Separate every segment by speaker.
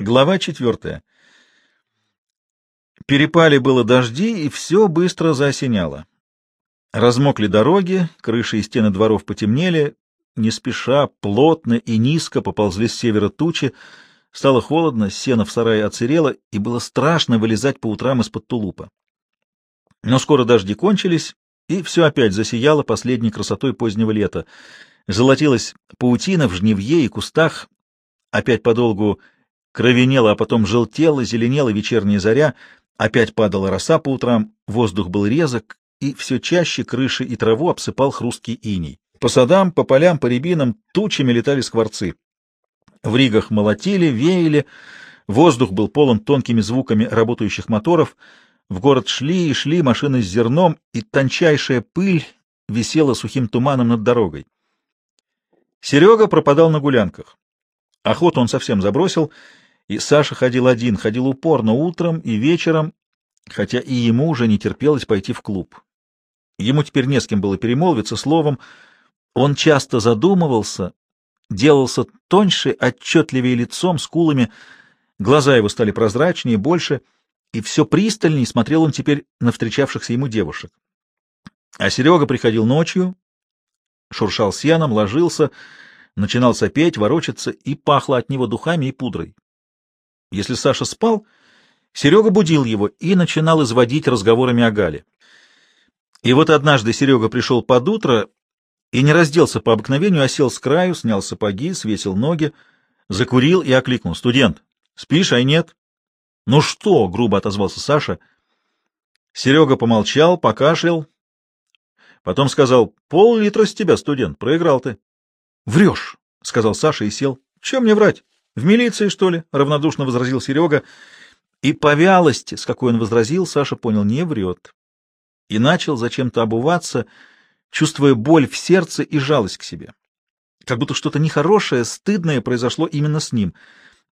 Speaker 1: Глава четвертая. Перепали было дожди, и все быстро заосеняло. Размокли дороги, крыши и стены дворов потемнели, не спеша, плотно и низко поползли с севера тучи, стало холодно, сено в сарае оцерело, и было страшно вылезать по утрам из-под тулупа. Но скоро дожди кончились, и все опять засияло последней красотой позднего лета. Золотилась паутина в жневье и кустах, опять подолгу Кровенела, а потом желтела, зеленела вечерняя заря, опять падала роса по утрам, воздух был резок, и все чаще крыши и траву обсыпал хрусткий иней. По садам, по полям, по рябинам тучами летали скворцы. В ригах молотили, веяли, воздух был полон тонкими звуками работающих моторов, в город шли и шли машины с зерном, и тончайшая пыль висела сухим туманом над дорогой. Серега пропадал на гулянках. Охоту он совсем забросил, и Саша ходил один, ходил упорно утром и вечером, хотя и ему уже не терпелось пойти в клуб. Ему теперь не с кем было перемолвиться словом, он часто задумывался, делался тоньше, отчетливее лицом, скулами, глаза его стали прозрачнее, больше, и все пристальнее смотрел он теперь на встречавшихся ему девушек. А Серега приходил ночью, шуршал сеном, ложился, начинал сопеть, ворочаться, и пахло от него духами и пудрой. Если Саша спал, Серега будил его и начинал изводить разговорами о Гале. И вот однажды Серега пришел под утро и не разделся по обыкновению, а сел с краю, снял сапоги, свесил ноги, закурил и окликнул. «Студент, спишь, ай нет?» «Ну что?» — грубо отозвался Саша. Серега помолчал, покашлял, потом сказал, «Пол-литра с тебя, студент, проиграл ты». Врешь, — сказал Саша и сел. — Чем мне врать? В милиции, что ли? — равнодушно возразил Серега. И по вялости, с какой он возразил, Саша понял, не врет. И начал зачем-то обуваться, чувствуя боль в сердце и жалость к себе. Как будто что-то нехорошее, стыдное произошло именно с ним.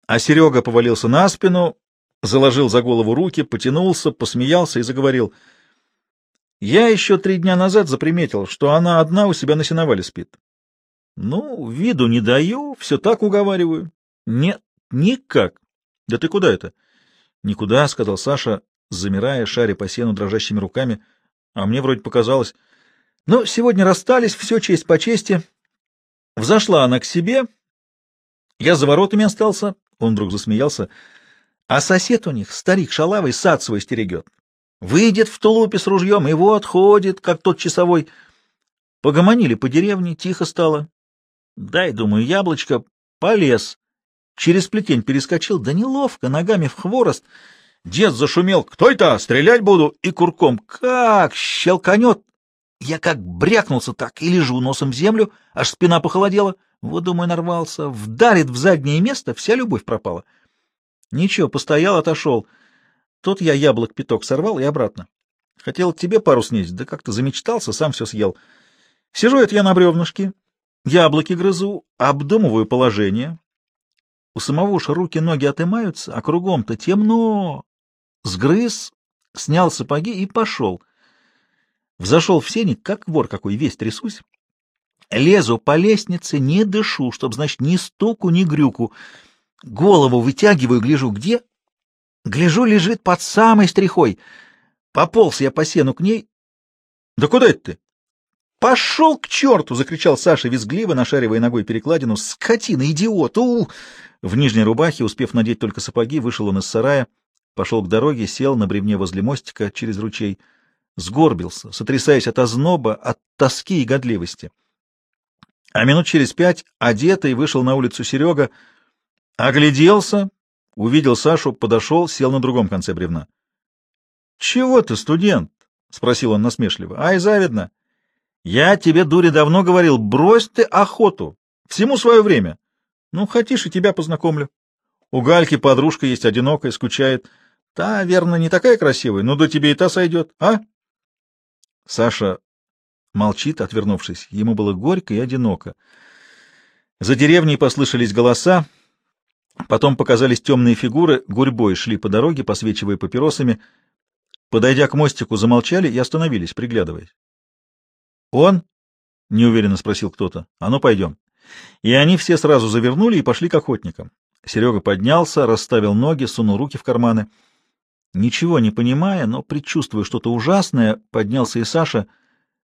Speaker 1: А Серега повалился на спину, заложил за голову руки, потянулся, посмеялся и заговорил. Я еще три дня назад заприметил, что она одна у себя на сеновале спит. Ну, виду не даю, все так уговариваю. Нет, никак. Да ты куда это? Никуда, сказал Саша, замирая, шаря по сену дрожащими руками. А мне вроде показалось. Ну, сегодня расстались, все честь по чести. Взошла она к себе. Я за воротами остался. Он вдруг засмеялся. А сосед у них, старик шалавый, сад свой стерегет. Выйдет в тулупе с ружьем и вот ходит, как тот часовой. Погомонили по деревне, тихо стало. Дай, думаю, яблочко, полез. Через плетень перескочил, да неловко, ногами в хворост. Дед зашумел. «Кто это? Стрелять буду!» И курком. «Как? Щелканет!» Я как брякнулся так и лежу носом в землю, аж спина похолодела. Вот, думаю, нарвался. Вдарит в заднее место, вся любовь пропала. Ничего, постоял, отошел. Тут я яблок пяток сорвал и обратно. Хотел тебе пару снизить, да как-то замечтался, сам все съел. Сижу это я на бревнышке, Яблоки грызу, обдумываю положение. У самого уж руки-ноги отымаются, а кругом-то темно. Сгрыз, снял сапоги и пошел. Взошел в сеник, как вор какой, весь трясусь. Лезу по лестнице, не дышу, чтоб, значит, ни стуку, ни грюку. Голову вытягиваю, гляжу, где? Гляжу, лежит под самой стрихой. Пополз я по сену к ней. — Да куда это ты? «Пошел к черту!» — закричал Саша визгливо, нашаривая ногой перекладину. «Скотина, идиот! у, В нижней рубахе, успев надеть только сапоги, вышел он из сарая, пошел к дороге, сел на бревне возле мостика через ручей, сгорбился, сотрясаясь от озноба, от тоски и годливости. А минут через пять, одетый, вышел на улицу Серега, огляделся, увидел Сашу, подошел, сел на другом конце бревна. — Чего ты, студент? — спросил он насмешливо. — Ай, завидно! — я тебе, дури, давно говорил, брось ты охоту. Всему свое время. Ну, хотишь, и тебя познакомлю. У Гальки подружка есть одинокая, скучает. Та, верно, не такая красивая, но до тебе и та сойдет, а? Саша молчит, отвернувшись. Ему было горько и одиноко. За деревней послышались голоса, потом показались темные фигуры, гурьбой шли по дороге, посвечивая папиросами. Подойдя к мостику, замолчали и остановились, приглядываясь. «Он?» — неуверенно спросил кто-то. «А ну, пойдем». И они все сразу завернули и пошли к охотникам. Серега поднялся, расставил ноги, сунул руки в карманы. Ничего не понимая, но предчувствуя что-то ужасное, поднялся и Саша.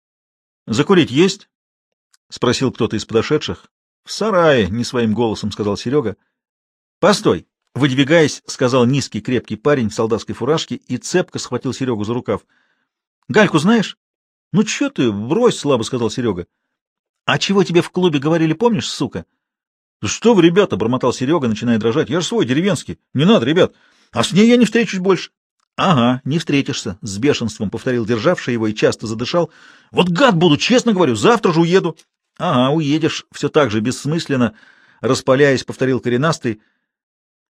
Speaker 1: — Закурить есть? — спросил кто-то из подошедших. — В сарае, — не своим голосом сказал Серега. — Постой! — выдвигаясь, сказал низкий крепкий парень в солдатской фуражке и цепко схватил Серегу за рукав. — Гальку знаешь? — Ну, что ты, брось, — слабо сказал Серега. — А чего тебе в клубе говорили, помнишь, сука? — Что вы, ребята, — бормотал Серега, начиная дрожать. — Я же свой, деревенский. Не надо, ребят. А с ней я не встречусь больше. — Ага, не встретишься, — с бешенством повторил державший его и часто задышал. — Вот гад буду, честно говорю, завтра же уеду. — Ага, уедешь, все так же бессмысленно, распаляясь, повторил коренастый.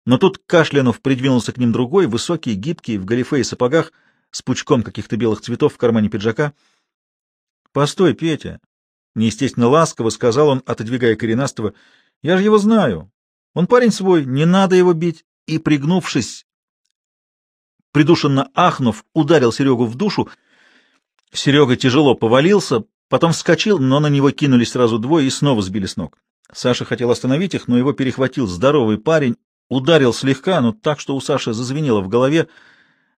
Speaker 1: Но тут Кашлянов придвинулся к ним другой, высокий, гибкий, в галифе и сапогах, с пучком каких-то белых цветов в кармане пиджака. — Постой, Петя! — неестественно ласково сказал он, отодвигая коренастого. — Я же его знаю. Он парень свой, не надо его бить. И, пригнувшись, придушенно ахнув, ударил Серегу в душу. Серега тяжело повалился, потом вскочил, но на него кинулись сразу двое и снова сбили с ног. Саша хотел остановить их, но его перехватил здоровый парень, ударил слегка, но так, что у Саши зазвенело в голове,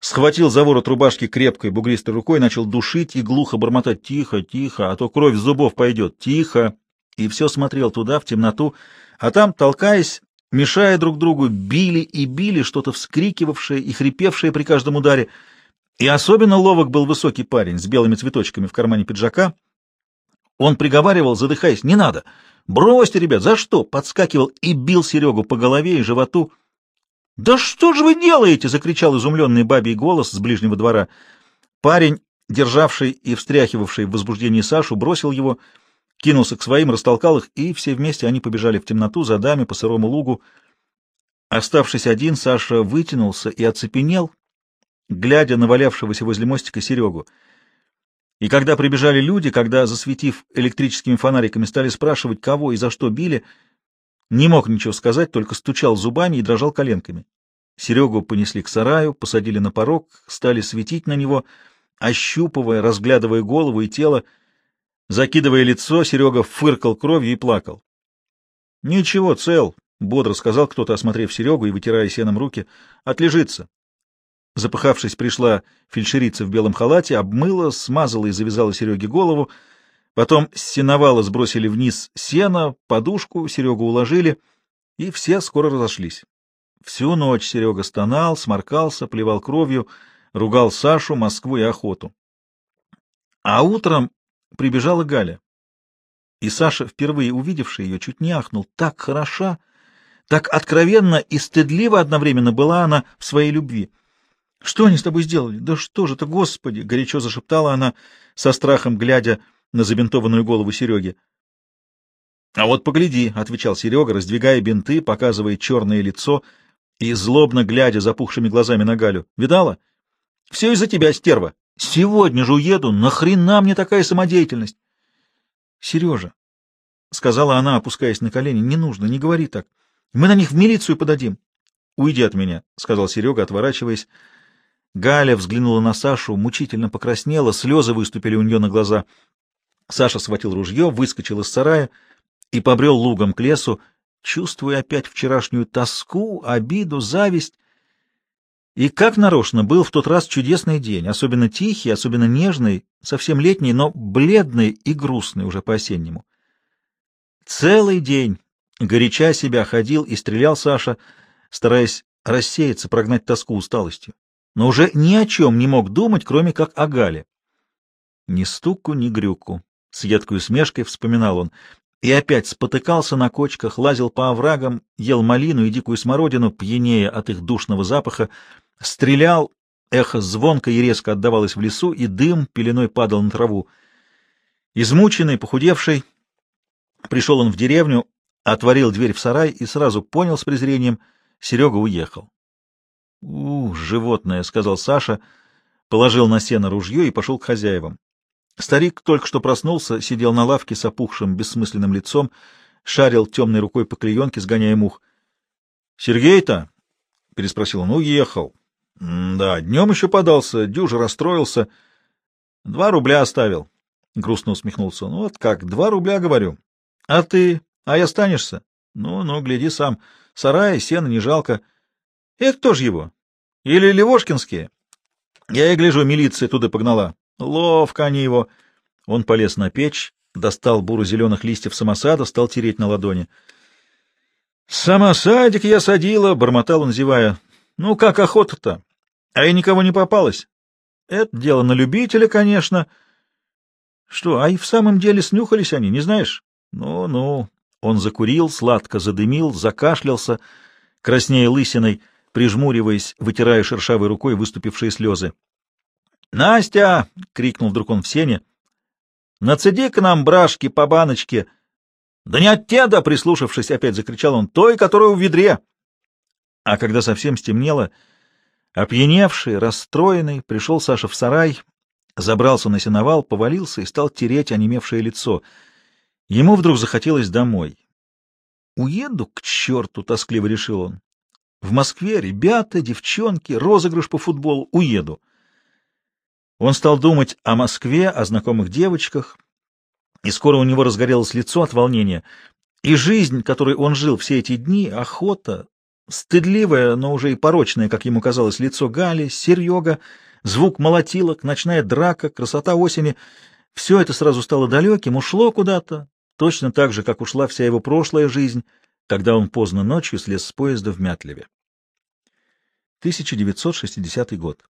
Speaker 1: схватил за ворот рубашки крепкой бугристой рукой, начал душить и глухо бормотать «Тихо, тихо, а то кровь с зубов пойдет, тихо!» И все смотрел туда, в темноту, а там, толкаясь, мешая друг другу, били и били, что-то вскрикивавшее и хрипевшее при каждом ударе. И особенно ловок был высокий парень с белыми цветочками в кармане пиджака. Он приговаривал, задыхаясь, «Не надо! Бросьте, ребят, за что?» Подскакивал и бил Серегу по голове и животу. «Да что же вы делаете?» — закричал изумленный бабий голос с ближнего двора. Парень, державший и встряхивавший в возбуждении Сашу, бросил его — кинулся к своим, растолкал их, и все вместе они побежали в темноту за даме по сырому лугу. Оставшись один, Саша вытянулся и оцепенел, глядя на валявшегося возле мостика Серегу. И когда прибежали люди, когда, засветив электрическими фонариками, стали спрашивать, кого и за что били, не мог ничего сказать, только стучал зубами и дрожал коленками. Серегу понесли к сараю, посадили на порог, стали светить на него, ощупывая, разглядывая голову и тело, Закидывая лицо, Серега фыркал кровью и плакал. — Ничего, цел, — бодро сказал кто-то, осмотрев Серегу и вытирая сеном руки. — Отлежится. Запыхавшись, пришла фельдшерица в белом халате, обмыла, смазала и завязала Сереге голову. Потом с сеновала сбросили вниз сено, подушку, Серегу уложили, и все скоро разошлись. Всю ночь Серега стонал, сморкался, плевал кровью, ругал Сашу, Москву и охоту. А утром прибежала Галя. И Саша, впервые увидевший ее, чуть не ахнул. Так хороша, так откровенно и стыдливо одновременно была она в своей любви. — Что они с тобой сделали? Да что же это, Господи! — горячо зашептала она, со страхом глядя на забинтованную голову Сереги. — А вот погляди, — отвечал Серега, раздвигая бинты, показывая черное лицо и злобно глядя запухшими глазами на Галю. — Видала? — Все из-за тебя, стерва. Сегодня же уеду. Нахрена мне такая самодеятельность? Сережа, — сказала она, опускаясь на колени, — не нужно, не говори так. Мы на них в милицию подадим. — Уйди от меня, — сказал Серега, отворачиваясь. Галя взглянула на Сашу, мучительно покраснела, слезы выступили у нее на глаза. Саша схватил ружье, выскочил из сарая и побрел лугом к лесу, чувствуя опять вчерашнюю тоску, обиду, зависть и как нарочно был в тот раз чудесный день, особенно тихий, особенно нежный, совсем летний, но бледный и грустный уже по-осеннему. Целый день, горяча себя, ходил и стрелял Саша, стараясь рассеяться, прогнать тоску усталостью. Но уже ни о чем не мог думать, кроме как о Гале. Ни стуку, ни грюку. С едкой усмешкой вспоминал он. И опять спотыкался на кочках, лазил по оврагам, ел малину и дикую смородину, пьянее от их душного запаха, Стрелял, эхо звонко и резко отдавалось в лесу, и дым пеленой падал на траву. Измученный, похудевший, пришел он в деревню, отворил дверь в сарай и сразу понял с презрением — Серега уехал. — У, животное, — сказал Саша, положил на сено ружье и пошел к хозяевам. Старик только что проснулся, сидел на лавке с опухшим, бессмысленным лицом, шарил темной рукой по клеенке, сгоняя мух. — Сергей-то? — переспросил он. — Уехал. — Да, днем еще подался, дюже расстроился. — Два рубля оставил, — грустно усмехнулся. — Ну вот как, два рубля, говорю. — А ты, а я останешься? Ну-ну, гляди сам. Сарай, сено не жалко. Это кто ж его? Или Левошкинские? Я и гляжу, милиция туда погнала. Ловко они его. Он полез на печь, достал буру зеленых листьев самосада, стал тереть на ладони. «Самосадик я садила», — бормотал он, зевая. «Ну, как охота-то? А и никого не попалось. Это дело на любителя, конечно. Что, а и в самом деле снюхались они, не знаешь? Ну-ну». Он закурил, сладко задымил, закашлялся, краснея лысиной, прижмуриваясь, вытирая шершавой рукой выступившие слезы. «Настя!» — крикнул вдруг он в сене. «Нацеди к нам брашки по баночке!» «Да не от теда!» — прислушавшись, опять закричал он. «Той, которая в ведре!» А когда совсем стемнело, опьяневший, расстроенный, пришел Саша в сарай, забрался на сеновал, повалился и стал тереть онемевшее лицо. Ему вдруг захотелось домой. «Уеду к черту!» — тоскливо решил он. «В Москве ребята, девчонки, розыгрыш по футболу. Уеду!» Он стал думать о Москве, о знакомых девочках, и скоро у него разгорелось лицо от волнения. И жизнь, которой он жил все эти дни, охота, стыдливое, но уже и порочное, как ему казалось, лицо Гали, Серега, звук молотилок, ночная драка, красота осени — все это сразу стало далеким, ушло куда-то, точно так же, как ушла вся его прошлая жизнь, когда он поздно ночью слез с поезда в Мятлеве. 1960 год.